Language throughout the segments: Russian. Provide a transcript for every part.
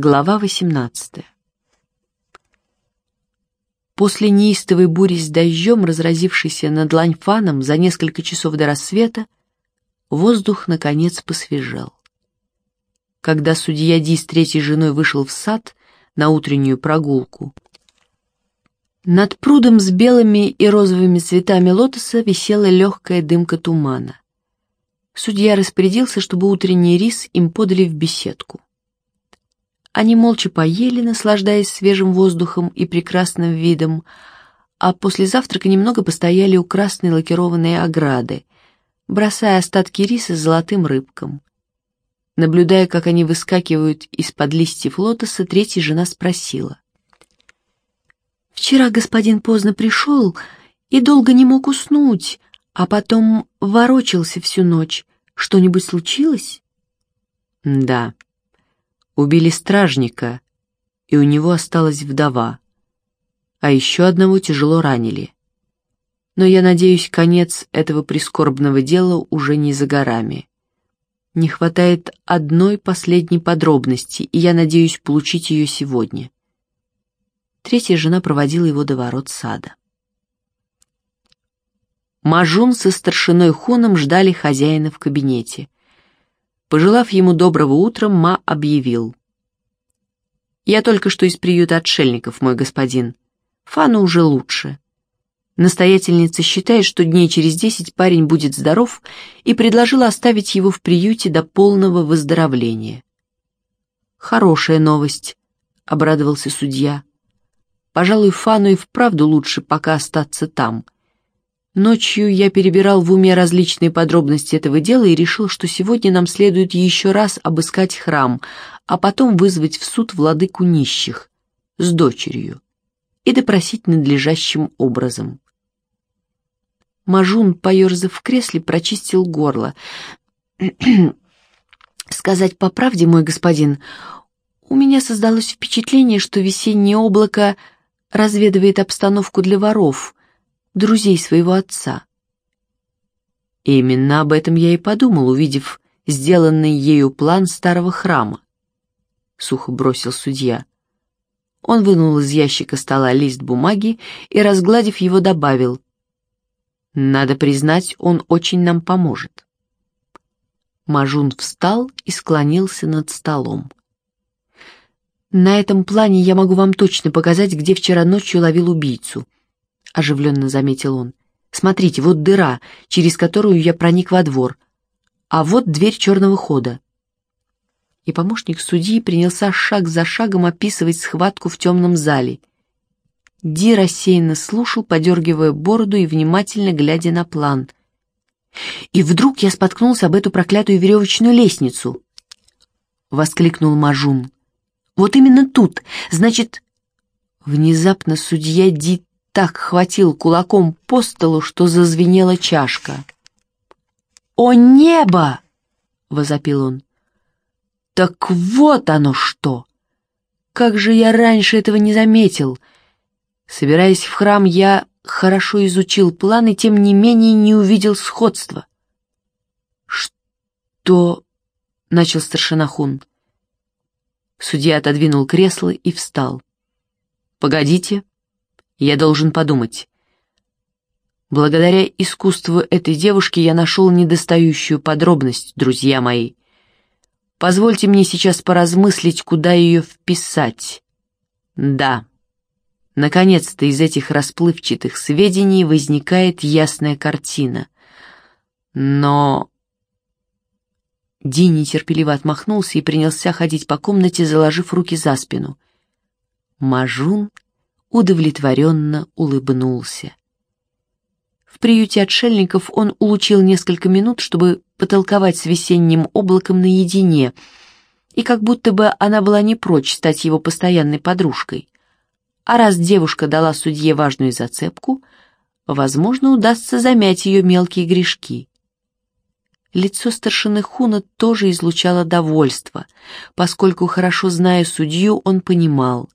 Глава 18 После неистовой бури с дождем, разразившейся над Ланьфаном за несколько часов до рассвета, воздух, наконец, посвежал. Когда судья Ди с третьей женой вышел в сад на утреннюю прогулку, над прудом с белыми и розовыми цветами лотоса висела легкая дымка тумана. Судья распорядился, чтобы утренний рис им подали в беседку. Они молча поели, наслаждаясь свежим воздухом и прекрасным видом, а после завтрака немного постояли у красной лакированной ограды, бросая остатки риса золотым рыбкам. Наблюдая, как они выскакивают из-под листьев лотоса, третья жена спросила. «Вчера господин поздно пришел и долго не мог уснуть, а потом ворочался всю ночь. Что-нибудь случилось?» «Да», Убили стражника, и у него осталась вдова. А еще одного тяжело ранили. Но я надеюсь, конец этого прискорбного дела уже не за горами. Не хватает одной последней подробности, и я надеюсь получить ее сегодня. Третья жена проводила его до ворот сада. Мажун со старшиной Хуном ждали хозяина в кабинете. Пожелав ему доброго утра, Ма объявил. «Я только что из приюта отшельников, мой господин. Фану уже лучше. Настоятельница считает, что дней через десять парень будет здоров и предложила оставить его в приюте до полного выздоровления». «Хорошая новость», — обрадовался судья. «Пожалуй, Фану и вправду лучше пока остаться там». Ночью я перебирал в уме различные подробности этого дела и решил, что сегодня нам следует еще раз обыскать храм, а потом вызвать в суд владыку нищих с дочерью и допросить надлежащим образом. Мажун, поерзав в кресле, прочистил горло. «Сказать по правде, мой господин, у меня создалось впечатление, что весеннее облако разведывает обстановку для воров» друзей своего отца. И именно об этом я и подумал, увидев сделанный ею план старого храма. Сухо бросил судья. Он вынул из ящика стола лист бумаги и, разгладив его, добавил. «Надо признать, он очень нам поможет». Мажун встал и склонился над столом. «На этом плане я могу вам точно показать, где вчера ночью ловил убийцу», — оживленно заметил он. «Смотрите, вот дыра, через которую я проник во двор, а вот дверь черного хода». И помощник судьи принялся шаг за шагом описывать схватку в темном зале. Ди рассеянно слушал, подергивая бороду и внимательно глядя на план. «И вдруг я споткнулся об эту проклятую веревочную лестницу!» — воскликнул Мажун. «Вот именно тут, значит...» Внезапно судья Ди так хватил кулаком по столу, что зазвенела чашка. «О небо!» — возопил он. «Так вот оно что! Как же я раньше этого не заметил!» Собираясь в храм, я хорошо изучил план и тем не менее не увидел сходства. «Что?» — начал старшина Хун. Судья отодвинул кресло и встал. «Погодите», я должен подумать. Благодаря искусству этой девушки я нашел недостающую подробность, друзья мои. Позвольте мне сейчас поразмыслить, куда ее вписать. Да, наконец-то из этих расплывчатых сведений возникает ясная картина. Но... Ди нетерпеливо отмахнулся и принялся ходить по комнате, заложив руки за спину. Мажун удовлетворенно улыбнулся. В приюте отшельников он улучил несколько минут, чтобы потолковать с весенним облаком наедине, и как будто бы она была не прочь стать его постоянной подружкой. А раз девушка дала судье важную зацепку, возможно, удастся замять ее мелкие грешки. Лицо старшины Хуна тоже излучало довольство, поскольку, хорошо зная судью, он понимал,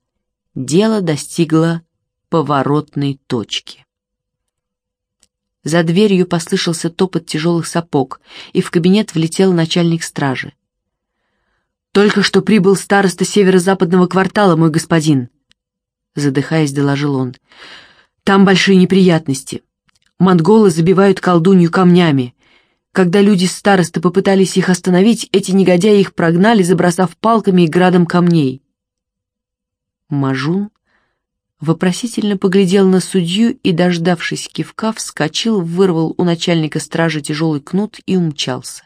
дело достигло поворотной точки. За дверью послышался топот тяжелых сапог, и в кабинет влетел начальник стражи. «Только что прибыл староста северо-западного квартала, мой господин», — задыхаясь, доложил он. «Там большие неприятности. Монголы забивают колдунью камнями. Когда люди старосты попытались их остановить, эти негодяи их прогнали, забросав палками и градом камней». Мажун вопросительно поглядел на судью и, дождавшись кивка, вскочил, вырвал у начальника стражи тяжелый кнут и умчался.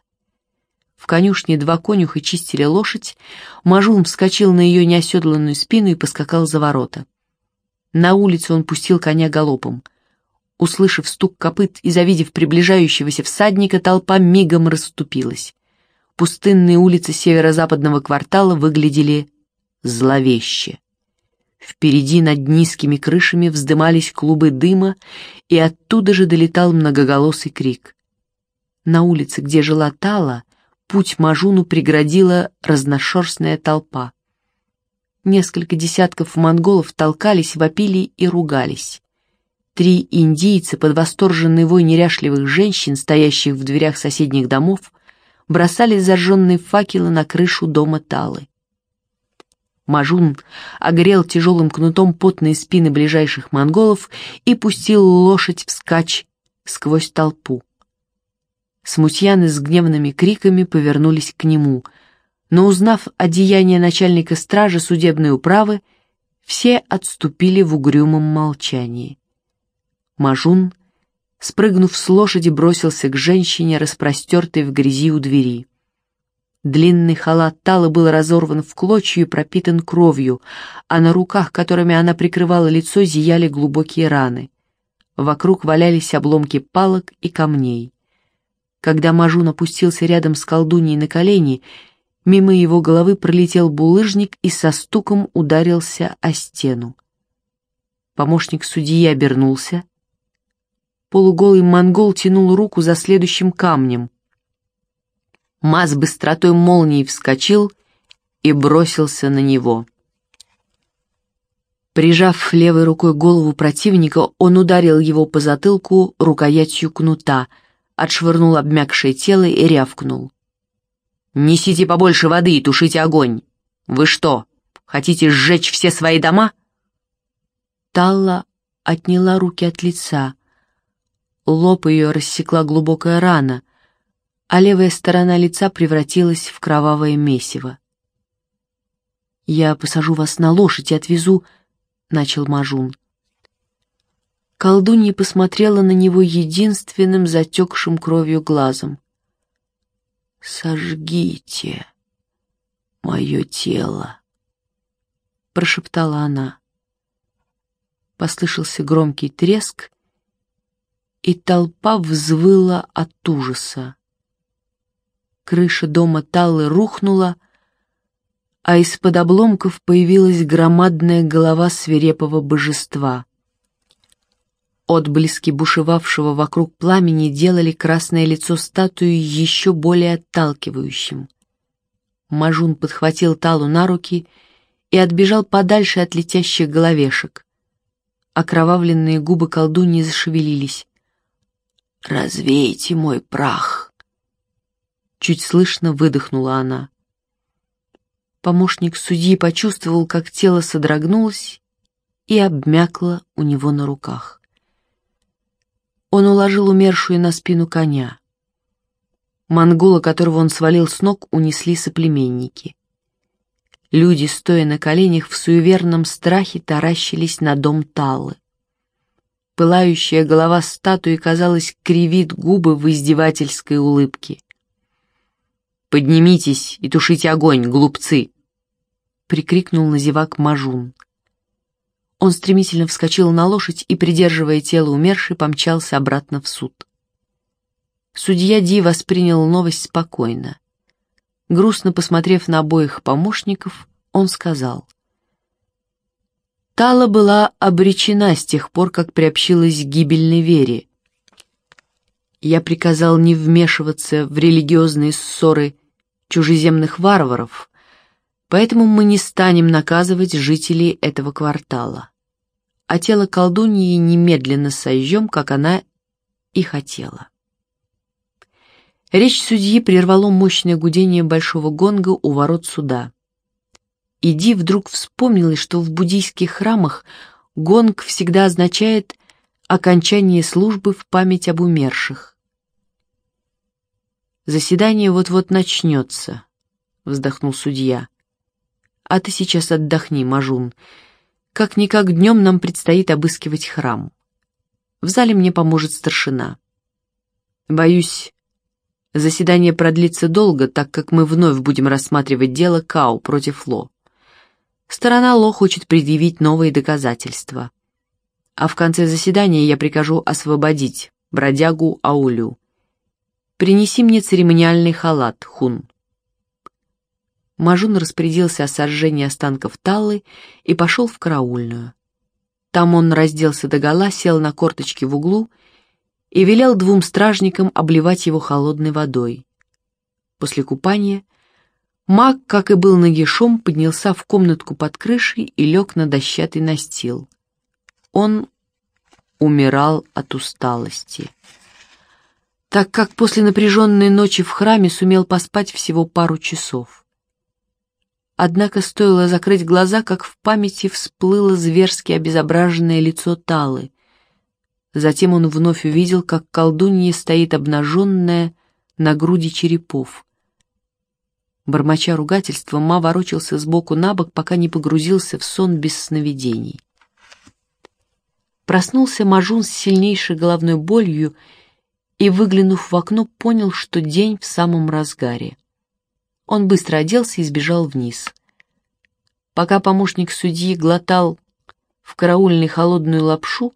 В конюшне два конюха чистили лошадь, Мажун вскочил на ее неоседланную спину и поскакал за ворота. На улице он пустил коня галопом. Услышав стук копыт и завидев приближающегося всадника, толпа мигом расступилась. Пустынные улицы северо-западного квартала выглядели зловеще. Впереди над низкими крышами вздымались клубы дыма, и оттуда же долетал многоголосый крик. На улице, где жила Тала, путь Мажуну преградила разношерстная толпа. Несколько десятков монголов толкались, вопили и ругались. Три индийца под восторженный вой неряшливых женщин, стоящих в дверях соседних домов, бросали зажженные факелы на крышу дома Талы. Мажун огрел тяжелым кнутом потные спины ближайших монголов и пустил лошадь вскачь сквозь толпу. Смутьяны с гневными криками повернулись к нему, но, узнав о деянии начальника стражи судебной управы, все отступили в угрюмом молчании. Мажун, спрыгнув с лошади, бросился к женщине, распростертой в грязи у двери. Длинный халат Талы был разорван в клочья и пропитан кровью, а на руках, которыми она прикрывала лицо, зияли глубокие раны. Вокруг валялись обломки палок и камней. Когда Мажун опустился рядом с колдуньей на колени, мимо его головы пролетел булыжник и со стуком ударился о стену. Помощник судьи обернулся. Полуголый монгол тянул руку за следующим камнем — Маз быстротой молнии вскочил и бросился на него. Прижав левой рукой голову противника, он ударил его по затылку рукоятью кнута, отшвырнул обмякшее тело и рявкнул. «Несите побольше воды и тушите огонь! Вы что, хотите сжечь все свои дома?» Талла отняла руки от лица. Лоб ее рассекла глубокая рана, а левая сторона лица превратилась в кровавое месиво. «Я посажу вас на лошадь и отвезу», — начал Мажун. Колдунья посмотрела на него единственным затекшим кровью глазом. «Сожгите мое тело», — прошептала она. Послышался громкий треск, и толпа взвыла от ужаса. Крыша дома Таллы рухнула, а из-под обломков появилась громадная голова свирепого божества. Отблески бушевавшего вокруг пламени делали красное лицо статуи еще более отталкивающим. Мажун подхватил Талу на руки и отбежал подальше от летящих головешек. Окровавленные губы колдуньи зашевелились. «Развейте мой прах!» Чуть слышно выдохнула она. Помощник судьи почувствовал, как тело содрогнулось и обмякло у него на руках. Он уложил умершую на спину коня. Монгола, которого он свалил с ног, унесли соплеменники. Люди, стоя на коленях, в суеверном страхе таращились на дом Таллы. Пылающая голова статуи, казалось, кривит губы в издевательской улыбке. «Поднимитесь и тушите огонь, глупцы!» — прикрикнул на зевак Мажун. Он стремительно вскочил на лошадь и, придерживая тело умершей, помчался обратно в суд. Судья Ди воспринял новость спокойно. Грустно посмотрев на обоих помощников, он сказал. Тала была обречена с тех пор, как приобщилась к гибельной вере, я приказал не вмешиваться в религиозные ссоры чужеземных варваров, поэтому мы не станем наказывать жителей этого квартала. А тело колдуньи немедленно сожжем, как она и хотела. Речь судьи прервало мощное гудение большого гонга у ворот суда. Иди вдруг вспомнилось, что в буддийских храмах гонг всегда означает окончание службы в память об умерших. «Заседание вот-вот начнется», — вздохнул судья. «А ты сейчас отдохни, Мажун. Как-никак днем нам предстоит обыскивать храм. В зале мне поможет старшина. Боюсь, заседание продлится долго, так как мы вновь будем рассматривать дело Кау против Ло. Сторона Ло хочет предъявить новые доказательства. А в конце заседания я прикажу освободить бродягу Аулю. Принеси мне церемониальный халат, Хун. Мажун распорядился о сожжении останков Таллы и пошел в караульную. Там он разделся догола, сел на корточки в углу и велел двум стражникам обливать его холодной водой. После купания маг, как и был нагишом, поднялся в комнатку под крышей и лег на дощатый настил. Он умирал от усталости так как после напряженной ночи в храме сумел поспать всего пару часов. Однако стоило закрыть глаза, как в памяти всплыло зверски обезображенное лицо Талы. Затем он вновь увидел, как колдунья стоит обнаженная на груди черепов. Бормоча ругательства, Ма ворочался сбоку на бок, пока не погрузился в сон без сновидений. Проснулся Мажун с сильнейшей головной болью и, выглянув в окно, понял, что день в самом разгаре. Он быстро оделся и сбежал вниз. Пока помощник судьи глотал в караульной холодную лапшу,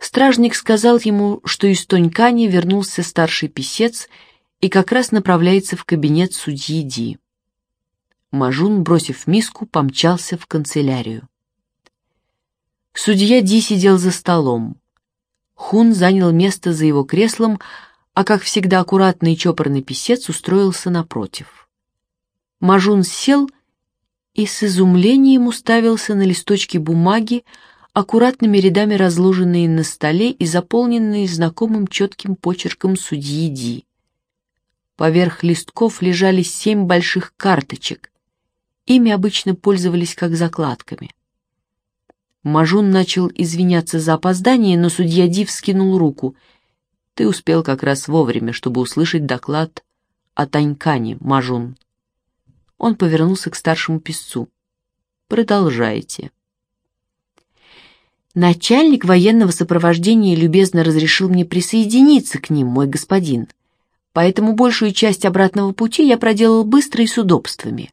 стражник сказал ему, что из Тонькани вернулся старший писец и как раз направляется в кабинет судьи Ди. Мажун, бросив миску, помчался в канцелярию. Судья Ди сидел за столом. Хун занял место за его креслом, а, как всегда, аккуратный чопорный писец устроился напротив. Мажун сел и с изумлением уставился на листочки бумаги, аккуратными рядами разложенные на столе и заполненные знакомым четким почерком судьи Ди. Поверх листков лежали семь больших карточек. Ими обычно пользовались как закладками. Мажун начал извиняться за опоздание, но судья Ди вскинул руку. «Ты успел как раз вовремя, чтобы услышать доклад о Танькане, Мажун». Он повернулся к старшему писцу. «Продолжайте». «Начальник военного сопровождения любезно разрешил мне присоединиться к ним, мой господин, поэтому большую часть обратного пути я проделал быстро и с удобствами»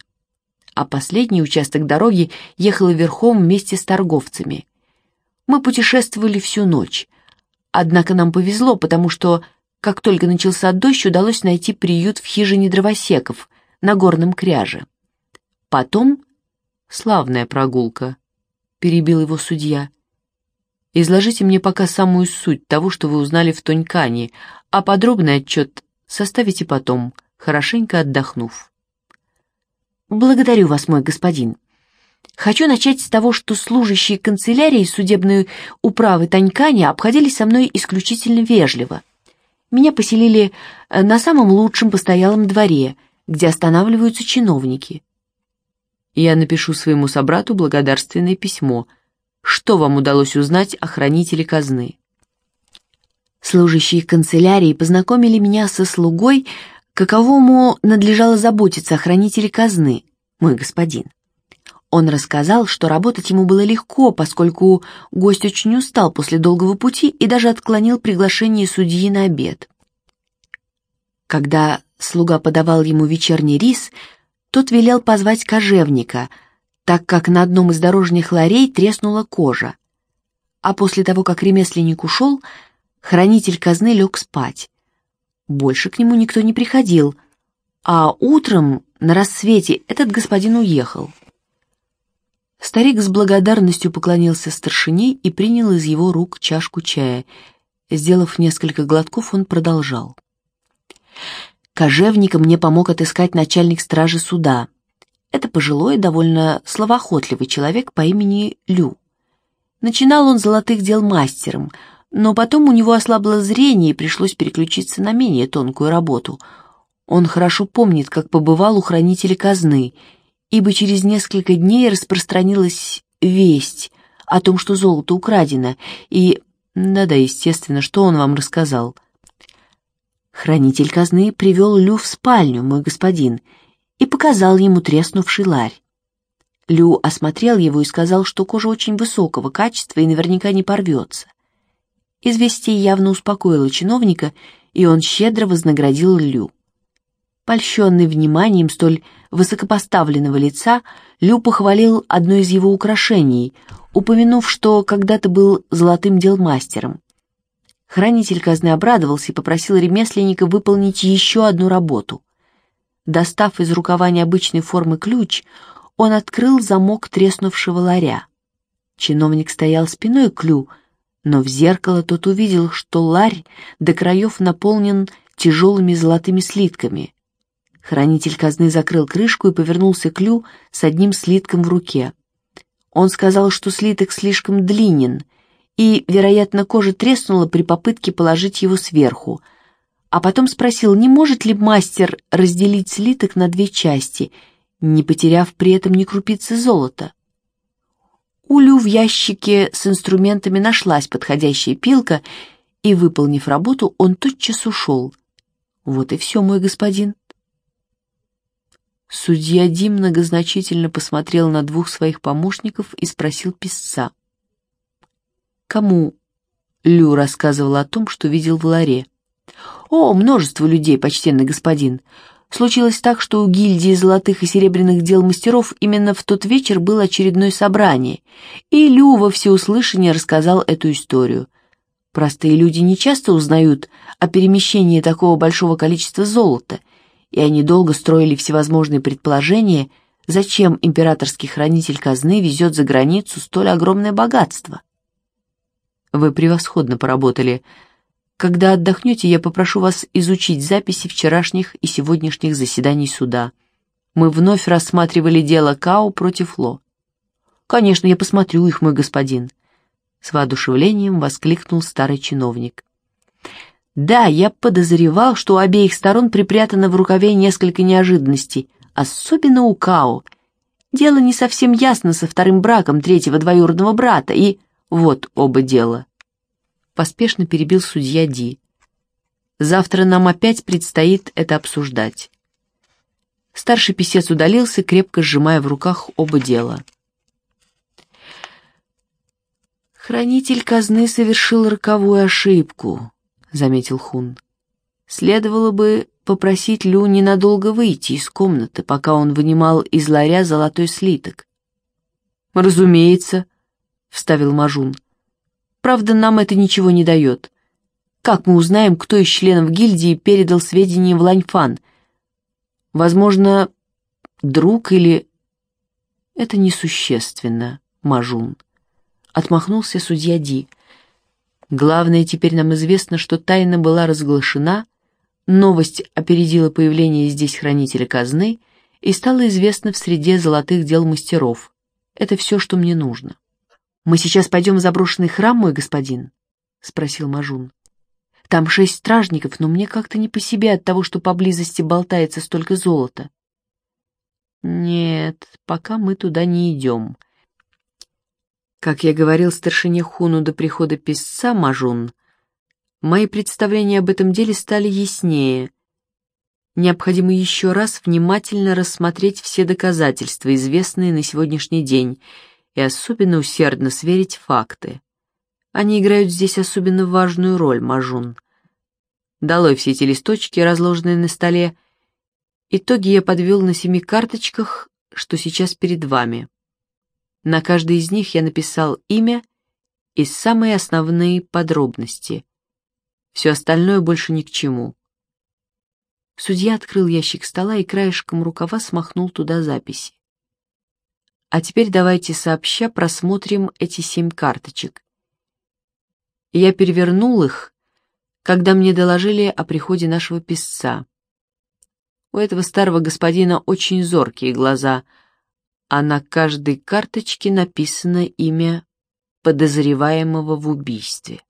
а последний участок дороги ехала верхом вместе с торговцами. Мы путешествовали всю ночь. Однако нам повезло, потому что, как только начался дождь, удалось найти приют в хижине дровосеков на горном кряже. Потом... Славная прогулка, перебил его судья. Изложите мне пока самую суть того, что вы узнали в Тонькане, а подробный отчет составите потом, хорошенько отдохнув. «Благодарю вас, мой господин. Хочу начать с того, что служащие канцелярии судебной управы Танькани обходились со мной исключительно вежливо. Меня поселили э, на самом лучшем постоялом дворе, где останавливаются чиновники. Я напишу своему собрату благодарственное письмо. Что вам удалось узнать о хранителе казны?» Служащие канцелярии познакомили меня со слугой, каковому надлежало заботиться о хранителе казны, мой господин. Он рассказал, что работать ему было легко, поскольку гость очень устал после долгого пути и даже отклонил приглашение судьи на обед. Когда слуга подавал ему вечерний рис, тот велел позвать кожевника, так как на одном из дорожных ларей треснула кожа. А после того, как ремесленник ушел, хранитель казны лег спать. Больше к нему никто не приходил, а утром, на рассвете, этот господин уехал. Старик с благодарностью поклонился старшине и принял из его рук чашку чая. Сделав несколько глотков, он продолжал. Кожевника мне помог отыскать начальник стражи суда. Это пожилой, довольно словоохотливый человек по имени Лю. Начинал он золотых дел мастером — но потом у него ослабло зрение и пришлось переключиться на менее тонкую работу. Он хорошо помнит, как побывал у хранителя казны, ибо через несколько дней распространилась весть о том, что золото украдено, и... Да-да, естественно, что он вам рассказал. Хранитель казны привел Лю в спальню, мой господин, и показал ему треснувший ларь. Лю осмотрел его и сказал, что кожа очень высокого качества и наверняка не порвется. Известие явно успокоило чиновника, и он щедро вознаградил Лю. Польщенный вниманием столь высокопоставленного лица, Лю похвалил одно из его украшений, упомянув, что когда-то был золотым делмастером. Хранитель казны обрадовался и попросил ремесленника выполнить еще одну работу. Достав из рукава необычной формы ключ, он открыл замок треснувшего ларя. Чиновник стоял спиной к Лю, но в зеркало тот увидел, что ларь до краев наполнен тяжелыми золотыми слитками. Хранитель казны закрыл крышку и повернулся к Лю с одним слитком в руке. Он сказал, что слиток слишком длинен — и, вероятно, кожа треснула при попытке положить его сверху, а потом спросил, не может ли мастер разделить слиток на две части, не потеряв при этом ни крупицы золота. У Лю в ящике с инструментами нашлась подходящая пилка, и, выполнив работу, он тотчас ушел. Вот и все, мой господин. Судья Ди многозначительно посмотрел на двух своих помощников и спросил писца. Кому Лю рассказывал о том, что видел в ларе? О, множество людей, почтенный господин. Случилось так, что у гильдии золотых и серебряных дел мастеров именно в тот вечер было очередное собрание, и Лю во всеуслышание рассказал эту историю. Простые люди не часто узнают о перемещении такого большого количества золота, и они долго строили всевозможные предположения, зачем императорский хранитель казны везет за границу столь огромное богатство. Вы превосходно поработали. Когда отдохнете, я попрошу вас изучить записи вчерашних и сегодняшних заседаний суда. Мы вновь рассматривали дело Као против Ло. Конечно, я посмотрю их, мой господин. С воодушевлением воскликнул старый чиновник. Да, я подозревал, что у обеих сторон припрятано в рукаве несколько неожиданностей, особенно у Као. Дело не совсем ясно со вторым браком третьего двоюродного брата, и... Вот оба дела. Поспешно перебил судья Ди. Завтра нам опять предстоит это обсуждать. Старший писец удалился, крепко сжимая в руках оба дела. «Хранитель казны совершил роковую ошибку», — заметил Хун. «Следовало бы попросить Лю ненадолго выйти из комнаты, пока он вынимал из ларя золотой слиток». «Разумеется», вставил Мажун. «Правда, нам это ничего не дает. Как мы узнаем, кто из членов гильдии передал сведения в Ланьфан? Возможно, друг или...» «Это несущественно, Мажун», — отмахнулся судья Ди. «Главное, теперь нам известно, что тайна была разглашена, новость опередила появление здесь хранителя казны и стала известна в среде золотых дел мастеров. Это все, что мне нужно». «Мы сейчас пойдем в заброшенный храм, мой господин?» — спросил Мажун. «Там шесть стражников, но мне как-то не по себе от того, что поблизости болтается столько золота». «Нет, пока мы туда не идем». Как я говорил старшине Хуну до прихода писца Мажун, мои представления об этом деле стали яснее. Необходимо еще раз внимательно рассмотреть все доказательства, известные на сегодняшний день — и особенно усердно сверить факты. Они играют здесь особенно важную роль, Мажун. Долой все эти листочки, разложенные на столе. Итоги я подвел на семи карточках, что сейчас перед вами. На каждой из них я написал имя и самые основные подробности. Все остальное больше ни к чему. Судья открыл ящик стола и краешком рукава смахнул туда записи. А теперь давайте сообща просмотрим эти семь карточек. Я перевернул их, когда мне доложили о приходе нашего писца. У этого старого господина очень зоркие глаза, а на каждой карточке написано имя подозреваемого в убийстве.